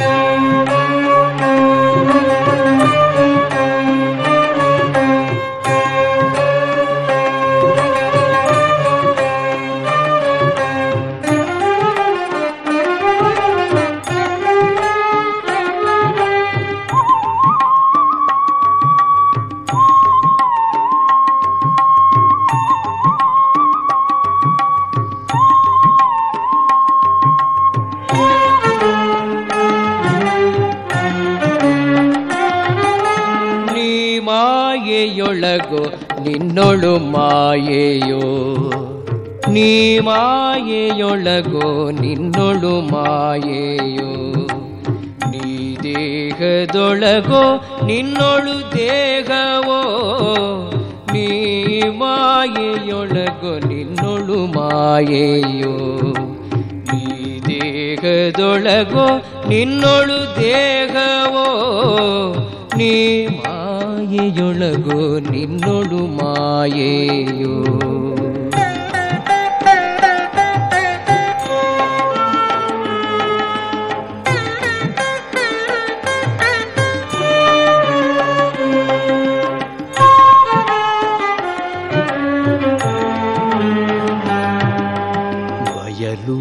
ನೀ ಮಾಯೆಯೊಳಗೋ ನಿನ್ನೊಳು ಮಾಯೆಯೋ ನೀ ಮಾಯೆಯೊಳಗೋ ನಿನ್ನೊಳು ಮಾಯೆಯೋ ನೀ ದೇಹದೊಳಗೋ ನಿನ್ನೊಳು ದೇಹವೋ ನೀ ಮಾಯೆಯೊಳಗೋ ನಿನ್ನೊಳು ಮಾಯೆಯೋ ನೀ ದೇಹದೊಳಗೋ ನಿನ್ನೊಳು ದೇಹವೋ ನೀ ಮಾಯೆಯೊಳಗೋ ನಿನ್ನೊಳು ಮಾಯೆಯೋ ಬಯಲು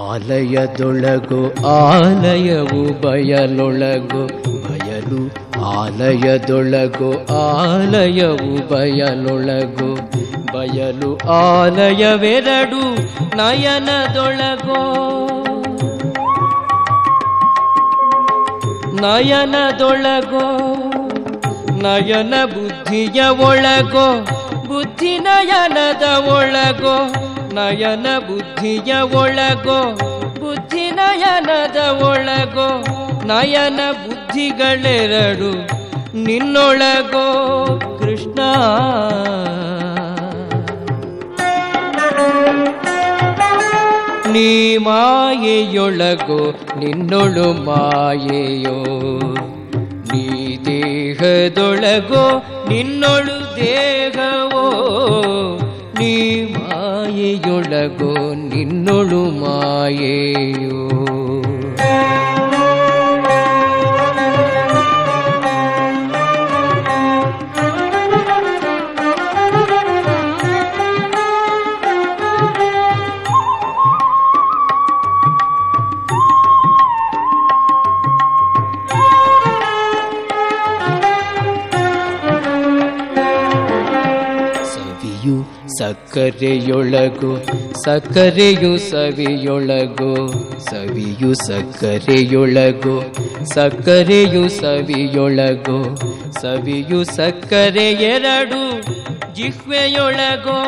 ಆಲಯದೊಳಗು ಆಲಯವು ಬಯಲೊಳಗು ಬಯಲು ಆಲಯದೊಳಗು ಆಲಯವು ಬಯಲೊಳಗು ಬಯಲು ಆಲಯವೆರಡು ನಯನದೊಳಗೋ. ನಯನದೊಳಗೋ, ನಯನ ಬುದ್ಧಿಯ ಒಳಗೋ, ಬುದ್ಧಿ ನಯನದ ಒಳಗೋ, ನಯನ ಬುದ್ಧಿಯ ಒಳಗೋ, ಬುದ್ಧಿ ನಯನದ ಒಳಗೋ. ನಯನ ಬುದ್ಧಿಗಳೆರಡು. ನಿನ್ನೊಳಗೋ ಕೃಷ್ಣ. ನೀ ಮಾಯೆಯೊಳಗೋ, ನಿನ್ನೊಳು ಮಾಯೆಯೋ. ನೀ ದೇಹದೊಳಗೋ, ನಿನ್ನೊಳು ದೇಹವೋ. ನೀ ಮಾಯೆಯೊಳಗೋ, ನಿನ್ನೊಳು ಮಾಯೆಯೋ ಸಕ್ಕರೆಯೊಳಗು, ಸಕ್ಕರೆಯು ಸವಿಯೊಳಗು, ಸವಿಯು ಸಕ್ಕರೆಯೊಳಗು, ಸಕ್ಕರೆಯು ಸವಿಯೊಳಗು, ಸವಿಯು ಸಕ್ಕರೆ ಎರಡು ಜಿಹ್ವೆಯೊಳಗೋ.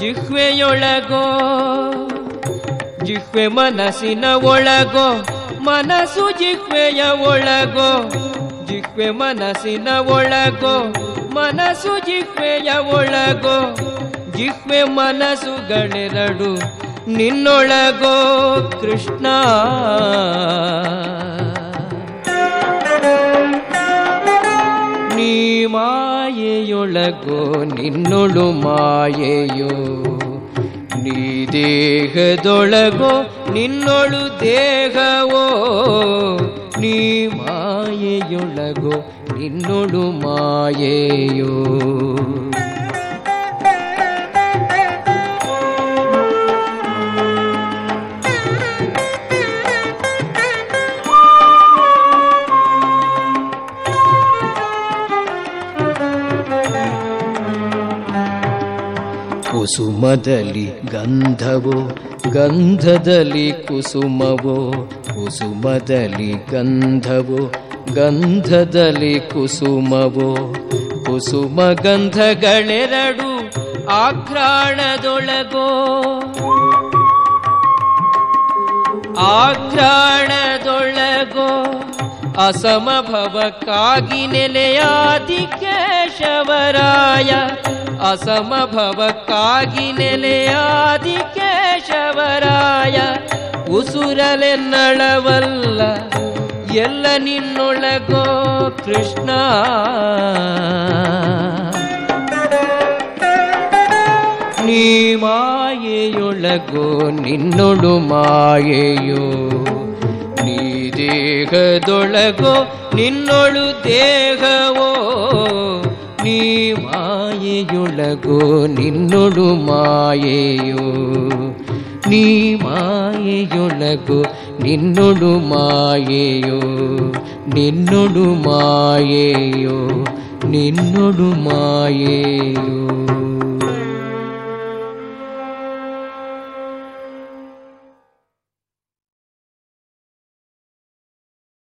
ಜಿಹ್ವೆಯೊಳಗೋ, ಜಿಹ್ವೆ ಮನಸ್ಸಿನ ಒಳಗೋ, ಮನಸ್ಸು ಜಿಹ್ವೆಯ ಒಳಗೋ. ಜಿಹ್ವೆ ಮನಸ್ಸಿನ ಒಳಗೋ, ಮನಸ್ಸು ಜಿಕ್ವೆಯ ಒಳಗೋ, ಜಿಕ್ವೆ ಮನಸ್ಸುಗಳೆರಡು ನಿನ್ನೊಳಗೋ ಕೃಷ್ಣ. ನೀ ಮಾಯೆಯೊಳಗೋ, ನಿನ್ನೊಳು ಮಾಯೆಯೋ, ನೀ ದೇಹದೊಳಗೋ, ನಿನ್ನೊಳು ದೇಹವೋ ನೀ ಮಾಯೆಯೊಳಗೋ ನಿನ್ನೊಳು ಮಾಯೆಯೋ ಕುಸುಮದಲ್ಲಿ ಗಂಧವೋ, ಗಂಧದಲ್ಲಿ ಕುಸುಮವೋ, ಕುಸುಮದಲ್ಲಿ ಗಂಧವೋ, ಗಂಧದಲ್ಲಿ ಕುಸುಮವೋ. ಕುಸುಮ ಗಂಧಗಳೆರಡು ಆಘ್ರಾಣದೊಳಗೋ. ಆಘ್ರಾಣದೊಳಗೋ, ಅಸಮಭವಕ್ಕಾಗಿ ನೆಲೆಯಾದಿ ಕೇಶವರಾಯ ಅಸಮಭವಕ್ಕಾಗಿ ನೆಲೆಯಾದಿ ಕೇಶವರಾಯ ಉಸುರಲೆನ್ನಳವಲ್ಲ ಎಲ್ಲ ನಿನ್ನೊಳಗೋ ಕೃಷ್ಣ. ನೀ ಮಾಯೆಯೊಳಗೋ ನಿನ್ನೊಳು ಮಾಯೆಯೋ, ನೀ ದೇಹದೊಳಗೋ ನಿನ್ನೊಳು ದೇಹವೋ. ನೀ ಮಾಯೆಯೊಳಗೋ ನಿನ್ನೊಳು ಮಾಯೆಯೋ ನೀ ಮಾಯೆಯೊಳಗೋ ನಿನ್ನೊಳು ಮಾಯೆಯೋ ನಿನ್ನೊಳು ಮಾಯೆಯೋ ನಿನ್ನೊಳು ಮಾಯೆಯೋ